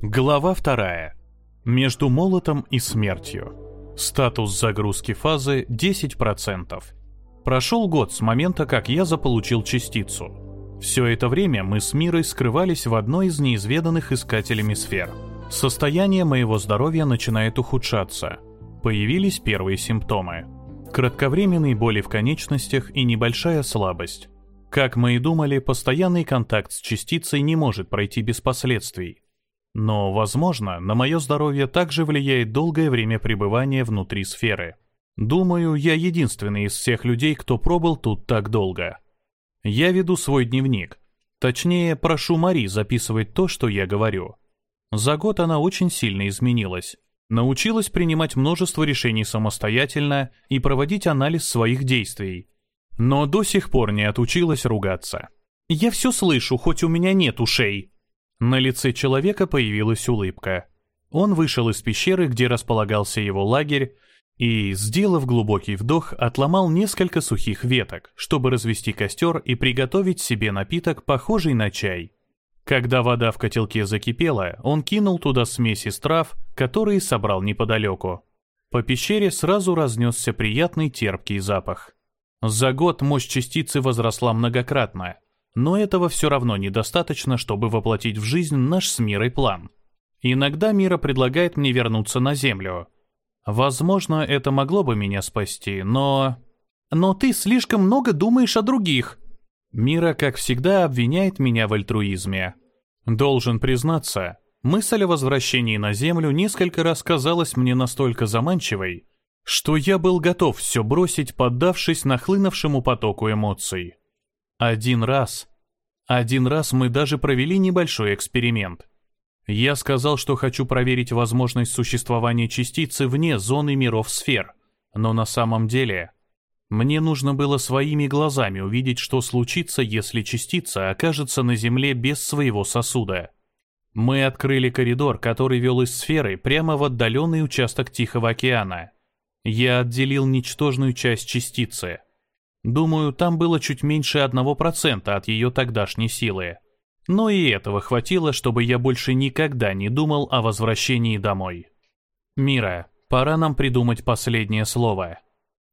Глава вторая. Между молотом и смертью. Статус загрузки фазы 10%. Прошел год с момента, как я заполучил частицу. Все это время мы с Мирой скрывались в одной из неизведанных искателями сфер. Состояние моего здоровья начинает ухудшаться. Появились первые симптомы. Кратковременные боли в конечностях и небольшая слабость. Как мы и думали, постоянный контакт с частицей не может пройти без последствий. Но, возможно, на мое здоровье также влияет долгое время пребывания внутри сферы. Думаю, я единственный из всех людей, кто пробыл тут так долго. Я веду свой дневник. Точнее, прошу Мари записывать то, что я говорю. За год она очень сильно изменилась. Научилась принимать множество решений самостоятельно и проводить анализ своих действий. Но до сих пор не отучилась ругаться. «Я все слышу, хоть у меня нет ушей», на лице человека появилась улыбка. Он вышел из пещеры, где располагался его лагерь, и, сделав глубокий вдох, отломал несколько сухих веток, чтобы развести костер и приготовить себе напиток, похожий на чай. Когда вода в котелке закипела, он кинул туда смесь из трав, которые собрал неподалеку. По пещере сразу разнесся приятный терпкий запах. За год мощь частицы возросла многократно, но этого все равно недостаточно, чтобы воплотить в жизнь наш с Мирой план. Иногда Мира предлагает мне вернуться на Землю. Возможно, это могло бы меня спасти, но... Но ты слишком много думаешь о других. Мира, как всегда, обвиняет меня в альтруизме. Должен признаться, мысль о возвращении на Землю несколько раз казалась мне настолько заманчивой, что я был готов все бросить, поддавшись нахлынувшему потоку эмоций. Один раз. Один раз мы даже провели небольшой эксперимент. Я сказал, что хочу проверить возможность существования частицы вне зоны миров сфер, но на самом деле мне нужно было своими глазами увидеть, что случится, если частица окажется на Земле без своего сосуда. Мы открыли коридор, который вел из сферы прямо в отдаленный участок Тихого океана. Я отделил ничтожную часть частицы — Думаю, там было чуть меньше одного процента от ее тогдашней силы. Но и этого хватило, чтобы я больше никогда не думал о возвращении домой. «Мира, пора нам придумать последнее слово».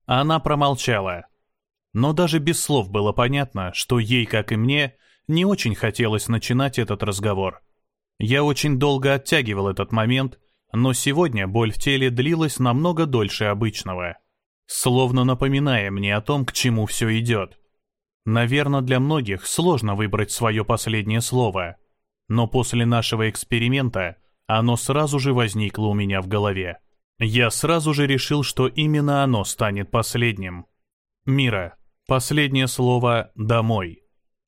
Она промолчала. Но даже без слов было понятно, что ей, как и мне, не очень хотелось начинать этот разговор. Я очень долго оттягивал этот момент, но сегодня боль в теле длилась намного дольше обычного словно напоминая мне о том, к чему все идет. Наверное, для многих сложно выбрать свое последнее слово, но после нашего эксперимента оно сразу же возникло у меня в голове. Я сразу же решил, что именно оно станет последним. Мира, последнее слово «домой».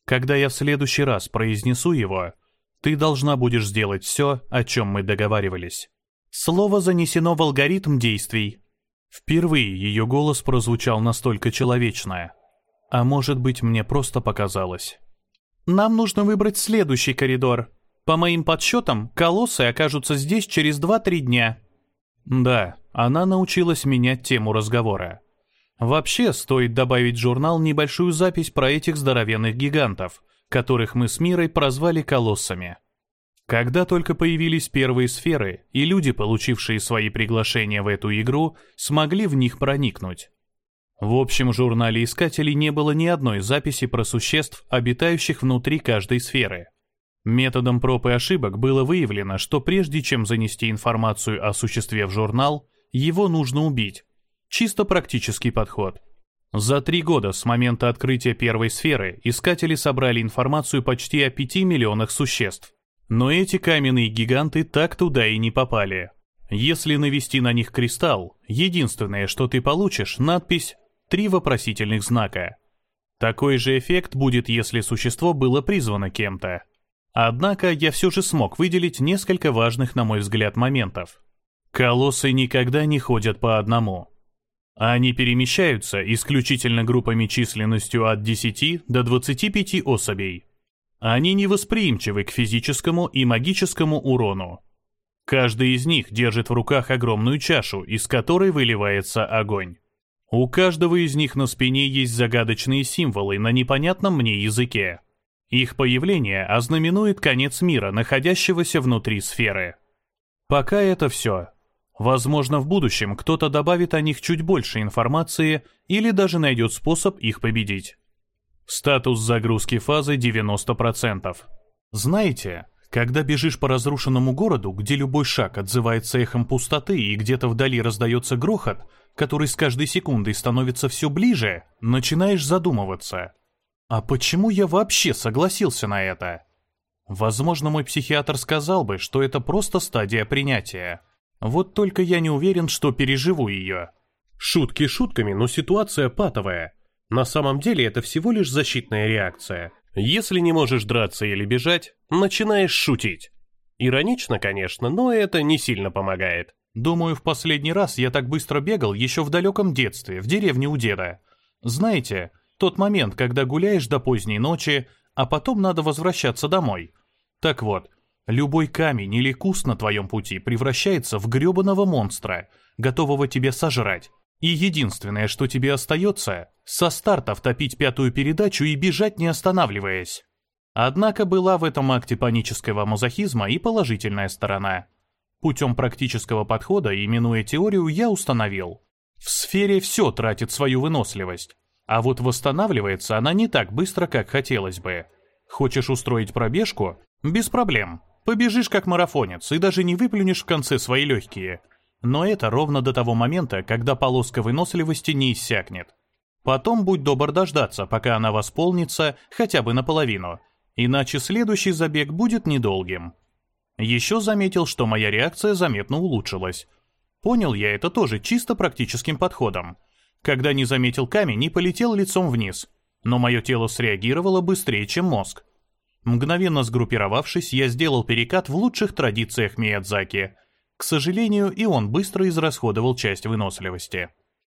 Когда я в следующий раз произнесу его, ты должна будешь сделать все, о чем мы договаривались. Слово занесено в алгоритм действий, Впервые ее голос прозвучал настолько человечно. А может быть, мне просто показалось. «Нам нужно выбрать следующий коридор. По моим подсчетам, колоссы окажутся здесь через 2-3 дня». Да, она научилась менять тему разговора. Вообще, стоит добавить в журнал небольшую запись про этих здоровенных гигантов, которых мы с Мирой прозвали колоссами. Когда только появились первые сферы, и люди, получившие свои приглашения в эту игру, смогли в них проникнуть. В общем журнале искателей не было ни одной записи про существ, обитающих внутри каждой сферы. Методом проб и ошибок было выявлено, что прежде чем занести информацию о существе в журнал, его нужно убить. Чисто практический подход. За три года с момента открытия первой сферы искатели собрали информацию почти о 5 миллионах существ. Но эти каменные гиганты так туда и не попали. Если навести на них кристалл, единственное, что ты получишь, надпись «Три вопросительных знака». Такой же эффект будет, если существо было призвано кем-то. Однако я все же смог выделить несколько важных, на мой взгляд, моментов. Колоссы никогда не ходят по одному. Они перемещаются исключительно группами численностью от 10 до 25 особей. Они невосприимчивы к физическому и магическому урону. Каждый из них держит в руках огромную чашу, из которой выливается огонь. У каждого из них на спине есть загадочные символы на непонятном мне языке. Их появление ознаменует конец мира, находящегося внутри сферы. Пока это все. Возможно, в будущем кто-то добавит о них чуть больше информации или даже найдет способ их победить. Статус загрузки фазы 90%. Знаете, когда бежишь по разрушенному городу, где любой шаг отзывается эхом пустоты и где-то вдали раздается грохот, который с каждой секундой становится все ближе, начинаешь задумываться. А почему я вообще согласился на это? Возможно, мой психиатр сказал бы, что это просто стадия принятия. Вот только я не уверен, что переживу ее. Шутки шутками, но ситуация патовая. На самом деле это всего лишь защитная реакция. Если не можешь драться или бежать, начинаешь шутить. Иронично, конечно, но это не сильно помогает. Думаю, в последний раз я так быстро бегал еще в далеком детстве, в деревне у деда. Знаете, тот момент, когда гуляешь до поздней ночи, а потом надо возвращаться домой. Так вот, любой камень или куст на твоем пути превращается в гребаного монстра, готового тебя сожрать. И единственное, что тебе остается, со старта втопить пятую передачу и бежать не останавливаясь. Однако была в этом акте панического мазохизма и положительная сторона. Путем практического подхода, именуя теорию, я установил. В сфере все тратит свою выносливость, а вот восстанавливается она не так быстро, как хотелось бы. Хочешь устроить пробежку? Без проблем. Побежишь как марафонец и даже не выплюнешь в конце свои легкие – но это ровно до того момента, когда полоска выносливости не иссякнет. Потом будь добр дождаться, пока она восполнится хотя бы наполовину, иначе следующий забег будет недолгим. Еще заметил, что моя реакция заметно улучшилась. Понял я это тоже чисто практическим подходом. Когда не заметил камень и полетел лицом вниз, но мое тело среагировало быстрее, чем мозг. Мгновенно сгруппировавшись, я сделал перекат в лучших традициях Миядзаки — к сожалению, и он быстро израсходовал часть выносливости.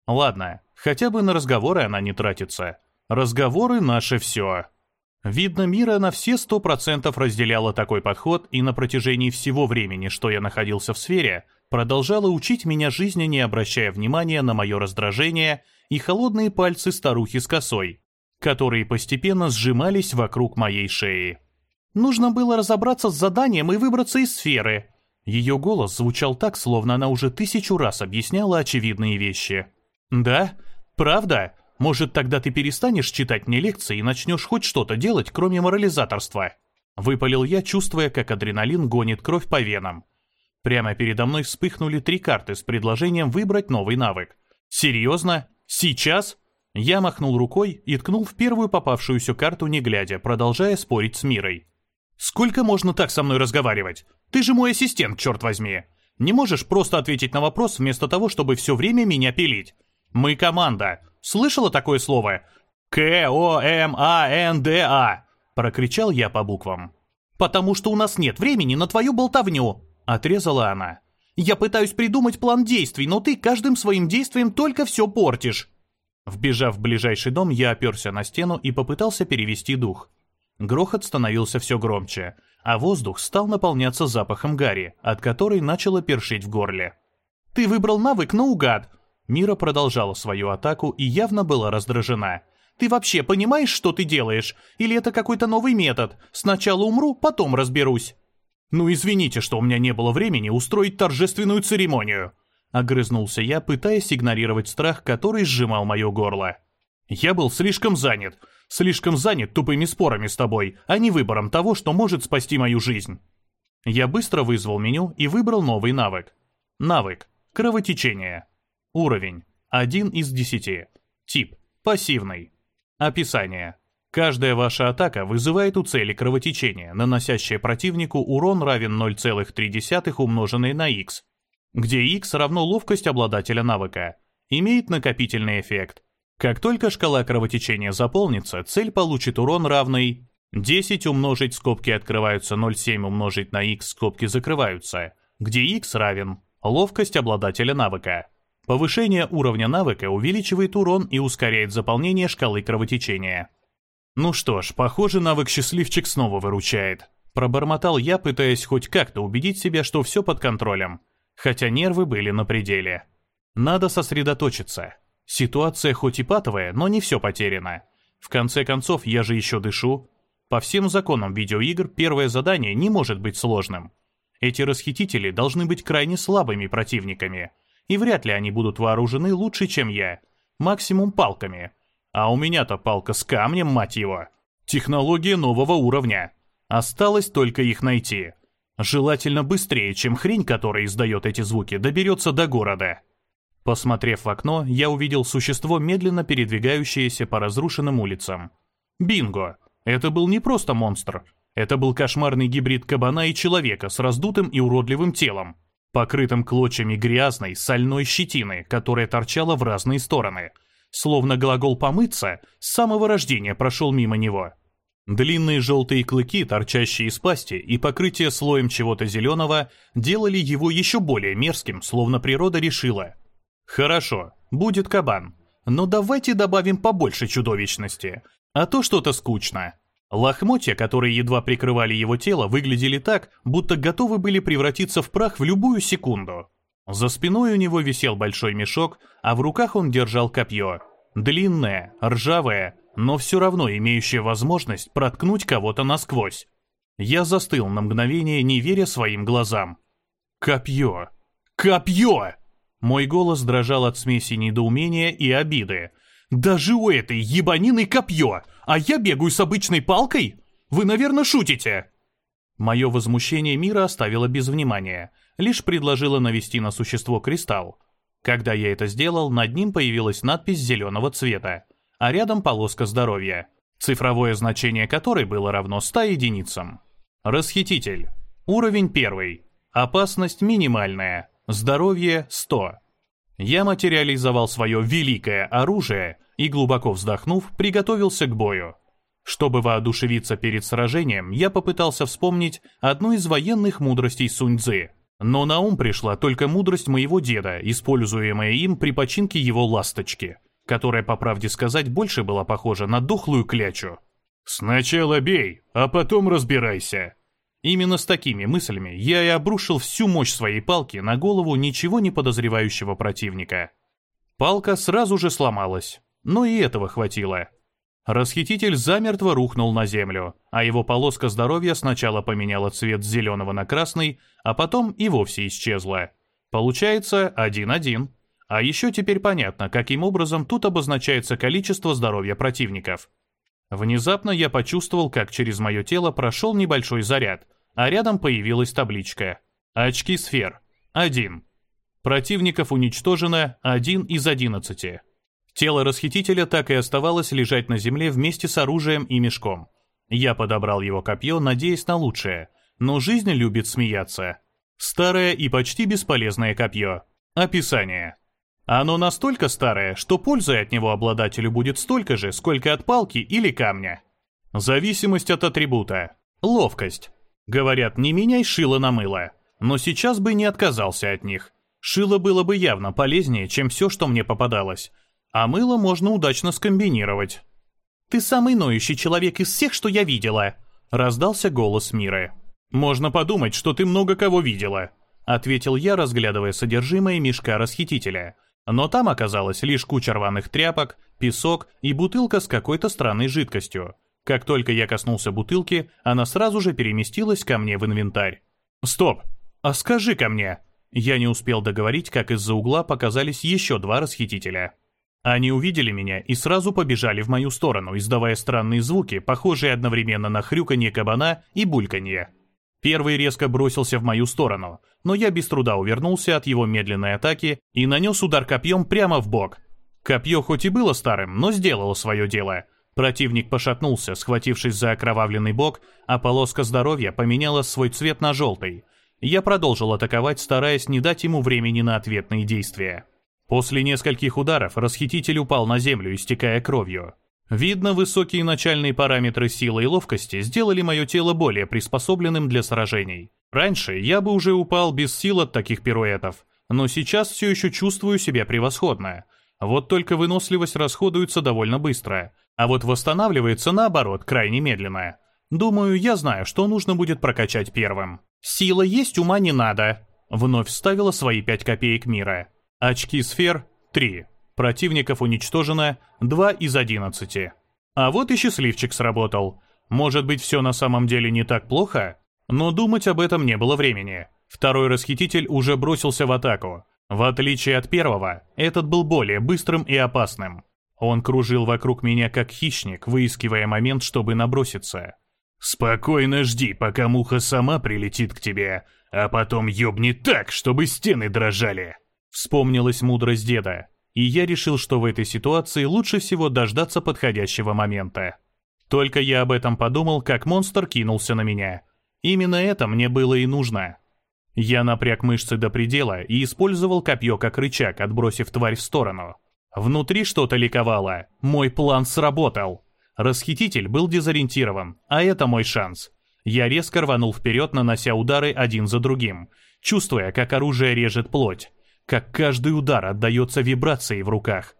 Ладно, хотя бы на разговоры она не тратится. Разговоры — наше все. Видно, Мира на все сто процентов разделяла такой подход и на протяжении всего времени, что я находился в сфере, продолжала учить меня жизни, не обращая внимания на мое раздражение и холодные пальцы старухи с косой, которые постепенно сжимались вокруг моей шеи. Нужно было разобраться с заданием и выбраться из сферы, ее голос звучал так, словно она уже тысячу раз объясняла очевидные вещи. «Да? Правда? Может, тогда ты перестанешь читать мне лекции и начнешь хоть что-то делать, кроме морализаторства?» Выпалил я, чувствуя, как адреналин гонит кровь по венам. Прямо передо мной вспыхнули три карты с предложением выбрать новый навык. «Серьезно? Сейчас?» Я махнул рукой и ткнул в первую попавшуюся карту, не глядя, продолжая спорить с Мирой. «Сколько можно так со мной разговаривать? Ты же мой ассистент, черт возьми. Не можешь просто ответить на вопрос вместо того, чтобы все время меня пилить. Мы команда. Слышала такое слово? К-О-М-А-Н-Д-А. Прокричал я по буквам. «Потому что у нас нет времени на твою болтовню», — отрезала она. «Я пытаюсь придумать план действий, но ты каждым своим действием только все портишь». Вбежав в ближайший дом, я оперся на стену и попытался перевести дух. Грохот становился все громче — а воздух стал наполняться запахом гари, от которой начало першить в горле. «Ты выбрал навык наугад!» Мира продолжала свою атаку и явно была раздражена. «Ты вообще понимаешь, что ты делаешь? Или это какой-то новый метод? Сначала умру, потом разберусь». «Ну извините, что у меня не было времени устроить торжественную церемонию», Огрызнулся я, пытаясь игнорировать страх, который сжимал мое горло. «Я был слишком занят. Слишком занят тупыми спорами с тобой, а не выбором того, что может спасти мою жизнь. Я быстро вызвал меню и выбрал новый навык. Навык. Кровотечение. Уровень. 1 из 10. Тип. Пассивный. Описание. Каждая ваша атака вызывает у цели кровотечение, наносящее противнику урон равен 0,3 умноженный на x, где x равно ловкость обладателя навыка. Имеет накопительный эффект. Как только шкала кровотечения заполнится, цель получит урон равный 10 умножить скобки открываются 0,7 умножить на x скобки закрываются, где x равен ловкость обладателя навыка. Повышение уровня навыка увеличивает урон и ускоряет заполнение шкалы кровотечения. Ну что ж, похоже, навык счастливчик снова выручает. Пробормотал я, пытаясь хоть как-то убедить себя, что все под контролем. Хотя нервы были на пределе. Надо сосредоточиться. Ситуация хоть и патовая, но не все потеряно. В конце концов, я же еще дышу. По всем законам видеоигр первое задание не может быть сложным. Эти расхитители должны быть крайне слабыми противниками, и вряд ли они будут вооружены лучше, чем я. Максимум палками. А у меня-то палка с камнем, мать его. Технология нового уровня. Осталось только их найти. Желательно быстрее, чем хрень, которая издает эти звуки, доберется до города. Посмотрев в окно, я увидел существо, медленно передвигающееся по разрушенным улицам. Бинго! Это был не просто монстр. Это был кошмарный гибрид кабана и человека с раздутым и уродливым телом, покрытым клочьями грязной, сольной щетины, которая торчала в разные стороны. Словно глагол «помыться» с самого рождения прошел мимо него. Длинные желтые клыки, торчащие из пасти, и покрытие слоем чего-то зеленого делали его еще более мерзким, словно природа решила. Хорошо, будет кабан, но давайте добавим побольше чудовищности, а то что-то скучно. Лохмотья, которые едва прикрывали его тело, выглядели так, будто готовы были превратиться в прах в любую секунду. За спиной у него висел большой мешок, а в руках он держал копье. Длинное, ржавое, но все равно имеющее возможность проткнуть кого-то насквозь. Я застыл на мгновение, не веря своим глазам. Копье! Копье! Мой голос дрожал от смеси недоумения и обиды. Даже у этой ебанины копье, а я бегаю с обычной палкой? Вы, наверное, шутите!» Мое возмущение мира оставило без внимания, лишь предложило навести на существо кристалл. Когда я это сделал, над ним появилась надпись зеленого цвета, а рядом полоска здоровья, цифровое значение которой было равно 100 единицам. Расхититель. Уровень первый. Опасность минимальная. Здоровье 100. Я материализовал свое великое оружие и, глубоко вздохнув, приготовился к бою. Чтобы воодушевиться перед сражением, я попытался вспомнить одну из военных мудростей Сунь-Дзы. Но на ум пришла только мудрость моего деда, используемая им при починке его ласточки, которая, по правде сказать, больше была похожа на дохлую клячу. «Сначала бей, а потом разбирайся», Именно с такими мыслями я и обрушил всю мощь своей палки на голову ничего не подозревающего противника. Палка сразу же сломалась, но и этого хватило. Расхититель замертво рухнул на землю, а его полоска здоровья сначала поменяла цвет с зеленого на красный, а потом и вовсе исчезла. Получается один-один. А еще теперь понятно, каким образом тут обозначается количество здоровья противников. Внезапно я почувствовал, как через мое тело прошел небольшой заряд, а рядом появилась табличка. Очки сфер. 1. Противников уничтожено 1 из 11. Тело расхитителя так и оставалось лежать на земле вместе с оружием и мешком. Я подобрал его копье, надеясь на лучшее, но жизнь любит смеяться. Старое и почти бесполезное копье. Описание. Оно настолько старое, что пользы от него обладателю будет столько же, сколько от палки или камня. Зависимость от атрибута. Ловкость. Говорят, не меняй шило на мыло. Но сейчас бы не отказался от них. Шило было бы явно полезнее, чем все, что мне попадалось. А мыло можно удачно скомбинировать. «Ты самый ноющий человек из всех, что я видела», — раздался голос Миры. «Можно подумать, что ты много кого видела», — ответил я, разглядывая содержимое мешка расхитителя. Но там оказалась лишь куча рваных тряпок, песок и бутылка с какой-то странной жидкостью. Как только я коснулся бутылки, она сразу же переместилась ко мне в инвентарь. «Стоп! А скажи ко мне!» Я не успел договорить, как из-за угла показались еще два расхитителя. Они увидели меня и сразу побежали в мою сторону, издавая странные звуки, похожие одновременно на хрюканье кабана и бульканье. Первый резко бросился в мою сторону, но я без труда увернулся от его медленной атаки и нанес удар копьем прямо в бок. Копье хоть и было старым, но сделало свое дело. Противник пошатнулся, схватившись за окровавленный бок, а полоска здоровья поменяла свой цвет на желтый. Я продолжил атаковать, стараясь не дать ему времени на ответные действия. После нескольких ударов расхититель упал на землю, истекая кровью. Видно, высокие начальные параметры силы и ловкости сделали мое тело более приспособленным для сражений. Раньше я бы уже упал без сил от таких пируэтов, но сейчас все еще чувствую себя превосходно. Вот только выносливость расходуется довольно быстро, а вот восстанавливается наоборот крайне медленно. Думаю, я знаю, что нужно будет прокачать первым. «Сила есть, ума не надо», — вновь вставила свои пять копеек мира. Очки сфер — три. Противников уничтожено 2 из 11. А вот и счастливчик сработал. Может быть, все на самом деле не так плохо? Но думать об этом не было времени. Второй расхититель уже бросился в атаку. В отличие от первого, этот был более быстрым и опасным. Он кружил вокруг меня как хищник, выискивая момент, чтобы наброситься. «Спокойно жди, пока муха сама прилетит к тебе, а потом ёбнет так, чтобы стены дрожали!» Вспомнилась мудрость деда, и я решил, что в этой ситуации лучше всего дождаться подходящего момента. Только я об этом подумал, как монстр кинулся на меня. Именно это мне было и нужно. Я напряг мышцы до предела и использовал копье как рычаг, отбросив тварь в сторону. Внутри что-то ликовало. Мой план сработал. Расхититель был дезориентирован, а это мой шанс. Я резко рванул вперед, нанося удары один за другим, чувствуя, как оружие режет плоть как каждый удар отдается вибрацией в руках.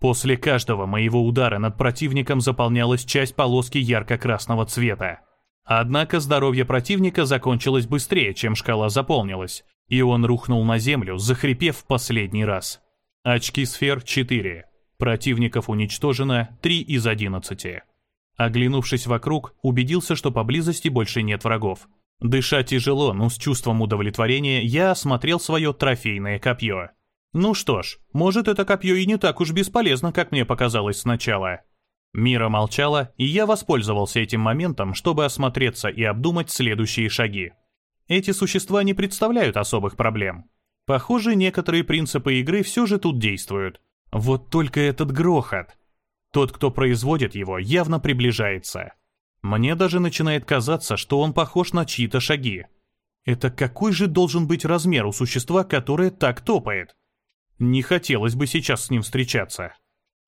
После каждого моего удара над противником заполнялась часть полоски ярко-красного цвета. Однако здоровье противника закончилось быстрее, чем шкала заполнилась, и он рухнул на землю, захрипев в последний раз. Очки сфер 4. Противников уничтожено 3 из 11. Оглянувшись вокруг, убедился, что поблизости больше нет врагов. Дыша тяжело, но с чувством удовлетворения, я осмотрел свое трофейное копье. Ну что ж, может это копье и не так уж бесполезно, как мне показалось сначала. Мира молчала, и я воспользовался этим моментом, чтобы осмотреться и обдумать следующие шаги. Эти существа не представляют особых проблем. Похоже, некоторые принципы игры все же тут действуют. Вот только этот грохот. Тот, кто производит его, явно приближается. Мне даже начинает казаться, что он похож на чьи-то шаги. Это какой же должен быть размер у существа, которое так топает? Не хотелось бы сейчас с ним встречаться.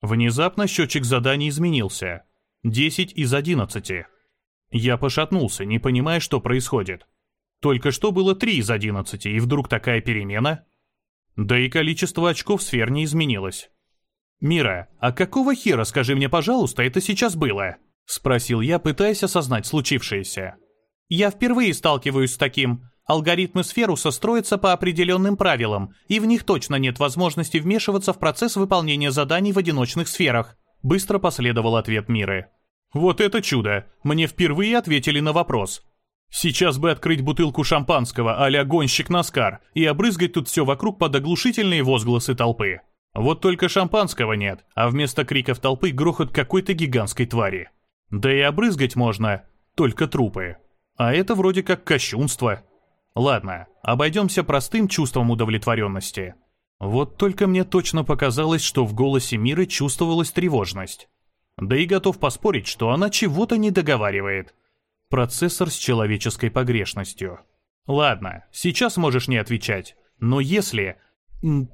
Внезапно счетчик заданий изменился. 10 из 11. Я пошатнулся, не понимая, что происходит. Только что было 3 из 11, и вдруг такая перемена? Да и количество очков сфер не изменилось. «Мира, а какого хера, скажи мне, пожалуйста, это сейчас было?» — спросил я, пытаясь осознать случившееся. «Я впервые сталкиваюсь с таким. Алгоритмы Сферуса строятся по определенным правилам, и в них точно нет возможности вмешиваться в процесс выполнения заданий в одиночных сферах», — быстро последовал ответ Миры. «Вот это чудо! Мне впервые ответили на вопрос. Сейчас бы открыть бутылку шампанского а-ля гонщик Наскар и обрызгать тут все вокруг под оглушительные возгласы толпы. Вот только шампанского нет, а вместо криков толпы грохот какой-то гигантской твари. Да и обрызгать можно, только трупы. А это вроде как кощунство. Ладно, обойдемся простым чувством удовлетворенности. Вот только мне точно показалось, что в голосе Миры чувствовалась тревожность. Да и готов поспорить, что она чего-то не договаривает. Процессор с человеческой погрешностью. Ладно, сейчас можешь не отвечать. Но если...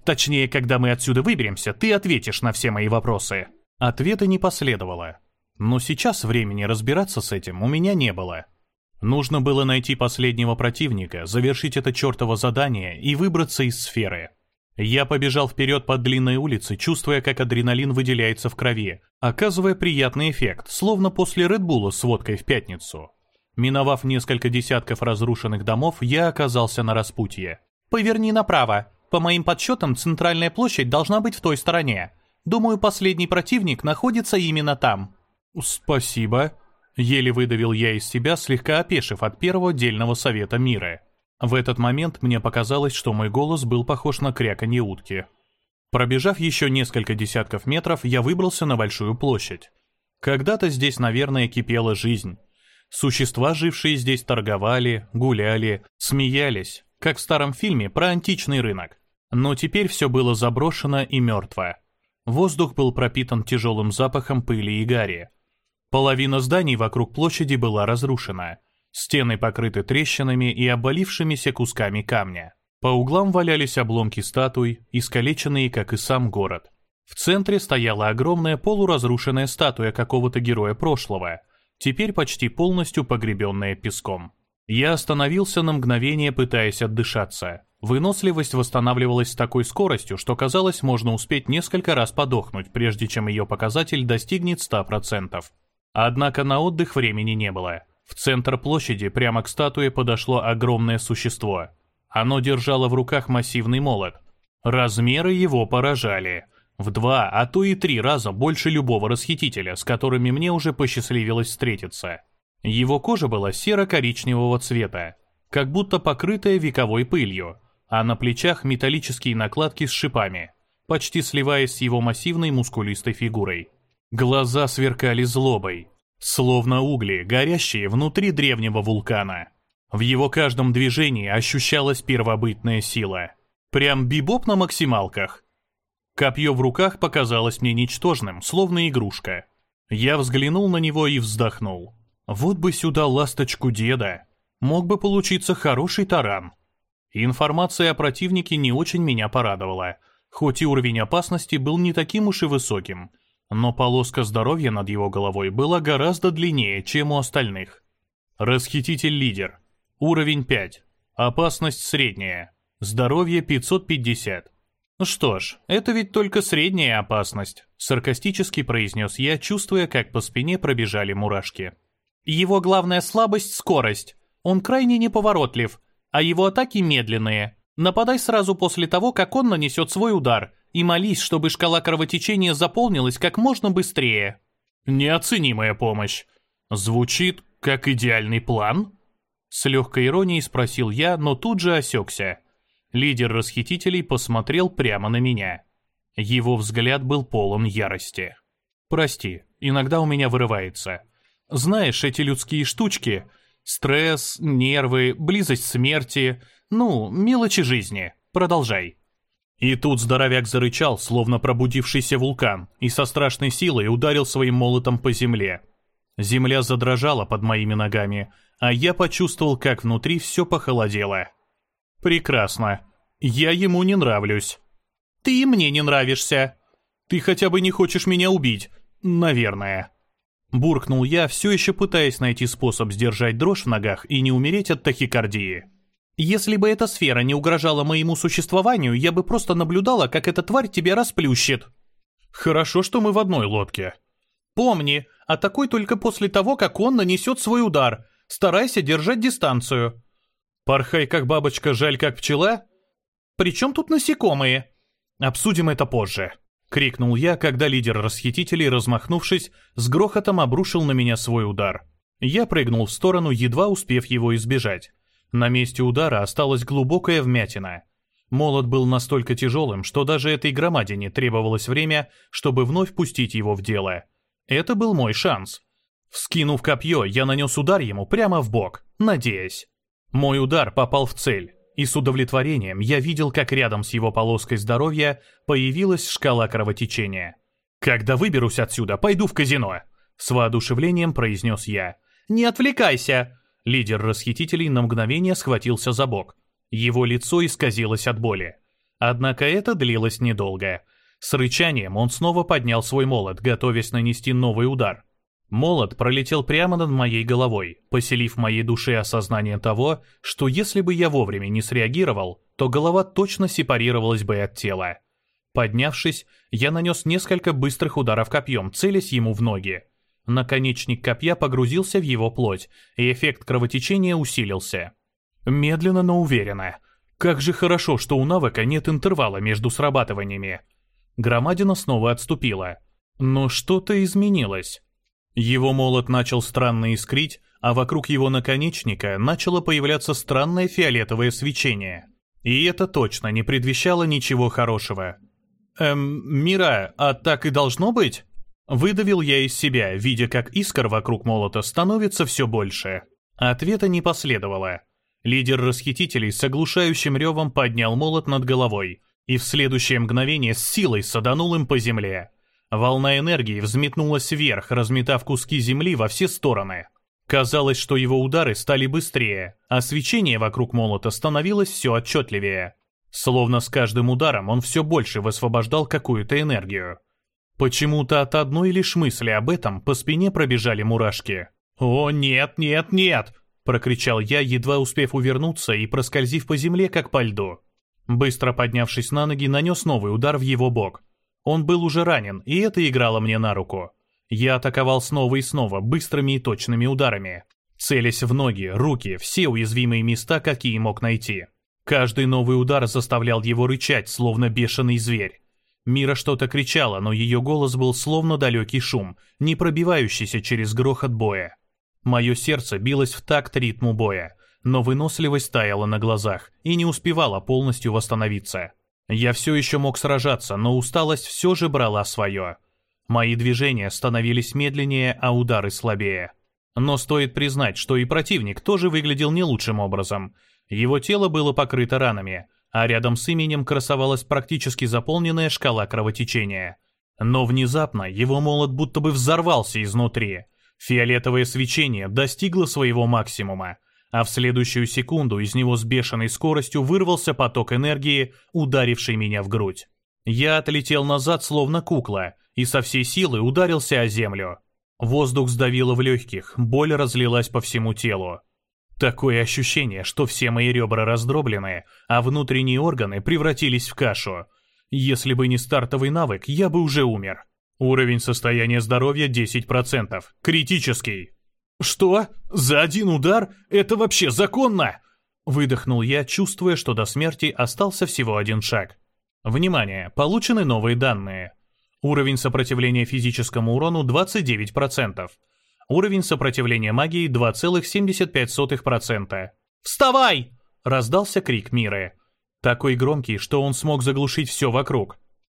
Точнее, когда мы отсюда выберемся, ты ответишь на все мои вопросы. Ответа не последовало. Но сейчас времени разбираться с этим у меня не было. Нужно было найти последнего противника, завершить это чертово задание и выбраться из сферы. Я побежал вперед по длинной улице, чувствуя, как адреналин выделяется в крови, оказывая приятный эффект, словно после Редбула с водкой в пятницу. Миновав несколько десятков разрушенных домов, я оказался на распутье. «Поверни направо. По моим подсчетам, центральная площадь должна быть в той стороне. Думаю, последний противник находится именно там». «Спасибо», — еле выдавил я из себя, слегка опешив от первого дельного совета мира. В этот момент мне показалось, что мой голос был похож на кряканье утки. Пробежав еще несколько десятков метров, я выбрался на большую площадь. Когда-то здесь, наверное, кипела жизнь. Существа, жившие здесь, торговали, гуляли, смеялись, как в старом фильме про античный рынок. Но теперь все было заброшено и мертво. Воздух был пропитан тяжелым запахом пыли и гари. Половина зданий вокруг площади была разрушена. Стены покрыты трещинами и обвалившимися кусками камня. По углам валялись обломки статуй, искалеченные, как и сам город. В центре стояла огромная полуразрушенная статуя какого-то героя прошлого, теперь почти полностью погребенная песком. Я остановился на мгновение, пытаясь отдышаться. Выносливость восстанавливалась с такой скоростью, что казалось, можно успеть несколько раз подохнуть, прежде чем ее показатель достигнет 100%. Однако на отдых времени не было. В центр площади прямо к статуе подошло огромное существо. Оно держало в руках массивный молот. Размеры его поражали. В два, а то и три раза больше любого расхитителя, с которыми мне уже посчастливилось встретиться. Его кожа была серо-коричневого цвета, как будто покрытая вековой пылью, а на плечах металлические накладки с шипами, почти сливаясь с его массивной мускулистой фигурой. Глаза сверкали злобой, словно угли, горящие внутри древнего вулкана. В его каждом движении ощущалась первобытная сила. Прям бибоп на максималках. Копье в руках показалось мне ничтожным, словно игрушка. Я взглянул на него и вздохнул. Вот бы сюда ласточку деда. Мог бы получиться хороший таран. Информация о противнике не очень меня порадовала, хоть и уровень опасности был не таким уж и высоким, но полоска здоровья над его головой была гораздо длиннее, чем у остальных. Расхититель-лидер. Уровень 5. Опасность средняя. Здоровье 550. Ну что ж, это ведь только средняя опасность, саркастически произнес я, чувствуя, как по спине пробежали мурашки. Его главная слабость — скорость. Он крайне неповоротлив, а его атаки медленные. Нападай сразу после того, как он нанесет свой удар, и молись, чтобы шкала кровотечения заполнилась как можно быстрее. Неоценимая помощь. Звучит как идеальный план? С легкой иронией спросил я, но тут же осекся. Лидер расхитителей посмотрел прямо на меня. Его взгляд был полон ярости. «Прости, иногда у меня вырывается. Знаешь, эти людские штучки — стресс, нервы, близость смерти, ну, мелочи жизни. Продолжай». И тут здоровяк зарычал, словно пробудившийся вулкан, и со страшной силой ударил своим молотом по земле. Земля задрожала под моими ногами, а я почувствовал, как внутри все похолодело. «Прекрасно. Я ему не нравлюсь». «Ты мне не нравишься». «Ты хотя бы не хочешь меня убить. Наверное». Буркнул я, все еще пытаясь найти способ сдержать дрожь в ногах и не умереть от тахикардии. Если бы эта сфера не угрожала моему существованию, я бы просто наблюдала, как эта тварь тебя расплющит. Хорошо, что мы в одной лодке. Помни, атакуй только после того, как он нанесет свой удар. Старайся держать дистанцию. Порхай как бабочка, жаль как пчела? Причем тут насекомые? Обсудим это позже. Крикнул я, когда лидер расхитителей, размахнувшись, с грохотом обрушил на меня свой удар. Я прыгнул в сторону, едва успев его избежать. На месте удара осталась глубокая вмятина. Молот был настолько тяжелым, что даже этой громадине требовалось время, чтобы вновь пустить его в дело. Это был мой шанс. Вскинув копье, я нанес удар ему прямо в бок, надеясь. Мой удар попал в цель, и с удовлетворением я видел, как рядом с его полоской здоровья появилась шкала кровотечения. «Когда выберусь отсюда, пойду в казино», — с воодушевлением произнес я. «Не отвлекайся!» Лидер расхитителей на мгновение схватился за бок. Его лицо исказилось от боли. Однако это длилось недолго. С рычанием он снова поднял свой молот, готовясь нанести новый удар. Молот пролетел прямо над моей головой, поселив в моей душе осознание того, что если бы я вовремя не среагировал, то голова точно сепарировалась бы от тела. Поднявшись, я нанес несколько быстрых ударов копьем, целясь ему в ноги. Наконечник копья погрузился в его плоть, и эффект кровотечения усилился. Медленно, но уверенно. Как же хорошо, что у навыка нет интервала между срабатываниями. Громадина снова отступила. Но что-то изменилось. Его молот начал странно искрить, а вокруг его наконечника начало появляться странное фиолетовое свечение. И это точно не предвещало ничего хорошего. «Эм, Мира, а так и должно быть?» Выдавил я из себя, видя, как искр вокруг молота становится все больше. Ответа не последовало. Лидер расхитителей с оглушающим ревом поднял молот над головой и в следующее мгновение с силой саданул им по земле. Волна энергии взметнулась вверх, разметав куски земли во все стороны. Казалось, что его удары стали быстрее, а свечение вокруг молота становилось все отчетливее. Словно с каждым ударом он все больше высвобождал какую-то энергию. Почему-то от одной лишь мысли об этом по спине пробежали мурашки. «О, нет, нет, нет!» – прокричал я, едва успев увернуться и проскользив по земле, как по льду. Быстро поднявшись на ноги, нанес новый удар в его бок. Он был уже ранен, и это играло мне на руку. Я атаковал снова и снова, быстрыми и точными ударами. Целясь в ноги, руки, все уязвимые места, какие мог найти. Каждый новый удар заставлял его рычать, словно бешеный зверь. Мира что-то кричала, но ее голос был словно далекий шум, не пробивающийся через грохот боя. Мое сердце билось в такт ритму боя, но выносливость таяла на глазах и не успевала полностью восстановиться. Я все еще мог сражаться, но усталость все же брала свое. Мои движения становились медленнее, а удары слабее. Но стоит признать, что и противник тоже выглядел не лучшим образом. Его тело было покрыто ранами, а рядом с именем красовалась практически заполненная шкала кровотечения. Но внезапно его молот будто бы взорвался изнутри. Фиолетовое свечение достигло своего максимума, а в следующую секунду из него с бешеной скоростью вырвался поток энергии, ударивший меня в грудь. Я отлетел назад, словно кукла, и со всей силы ударился о землю. Воздух сдавило в легких, боль разлилась по всему телу. Такое ощущение, что все мои ребра раздроблены, а внутренние органы превратились в кашу. Если бы не стартовый навык, я бы уже умер. Уровень состояния здоровья 10%. Критический. «Что? За один удар? Это вообще законно?» Выдохнул я, чувствуя, что до смерти остался всего один шаг. Внимание! Получены новые данные. Уровень сопротивления физическому урону 29%. Уровень сопротивления магии 2,75%. «Вставай!» – раздался крик Миры. Такой громкий, что он смог заглушить все вокруг.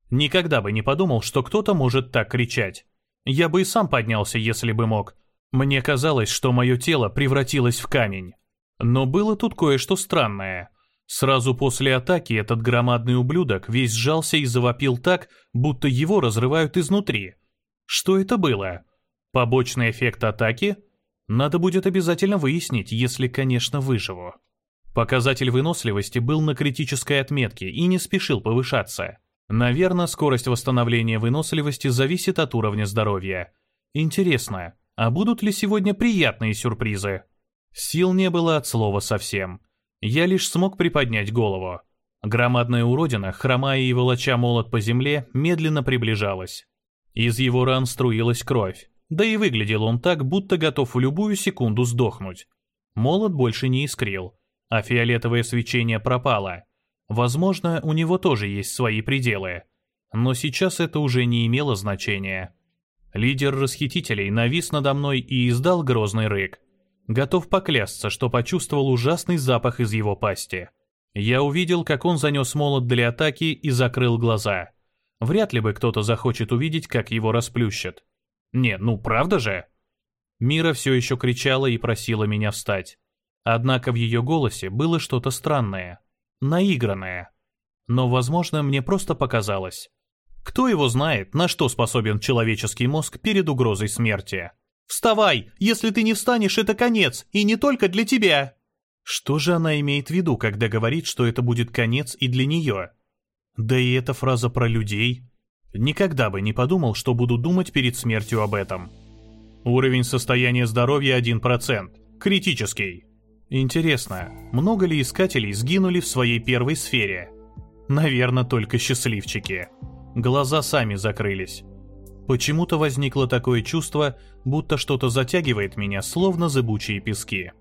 Никогда бы не подумал, что кто-то может так кричать. Я бы и сам поднялся, если бы мог, мне казалось, что мое тело превратилось в камень. Но было тут кое-что странное. Сразу после атаки этот громадный ублюдок весь сжался и завопил так, будто его разрывают изнутри. Что это было? Побочный эффект атаки? Надо будет обязательно выяснить, если, конечно, выживу. Показатель выносливости был на критической отметке и не спешил повышаться. Наверное, скорость восстановления выносливости зависит от уровня здоровья. Интересно, а будут ли сегодня приятные сюрпризы? Сил не было от слова совсем. Я лишь смог приподнять голову. Громадная уродина, хромая и волоча молот по земле, медленно приближалась. Из его ран струилась кровь, да и выглядел он так, будто готов в любую секунду сдохнуть. Молот больше не искрил, а фиолетовое свечение пропало. Возможно, у него тоже есть свои пределы. Но сейчас это уже не имело значения. Лидер расхитителей навис надо мной и издал грозный рык. Готов поклясться, что почувствовал ужасный запах из его пасти. Я увидел, как он занес молот для атаки и закрыл глаза. Вряд ли бы кто-то захочет увидеть, как его расплющат. Не, ну правда же? Мира все еще кричала и просила меня встать. Однако в ее голосе было что-то странное, наигранное. Но, возможно, мне просто показалось. Кто его знает, на что способен человеческий мозг перед угрозой смерти? «Вставай! Если ты не встанешь, это конец, и не только для тебя!» Что же она имеет в виду, когда говорит, что это будет конец и для нее? Да и эта фраза про людей. Никогда бы не подумал, что буду думать перед смертью об этом. Уровень состояния здоровья 1%. Критический. Интересно, много ли искателей сгинули в своей первой сфере? Наверное, только счастливчики. Глаза сами закрылись. Почему-то возникло такое чувство, будто что-то затягивает меня, словно зыбучие пески.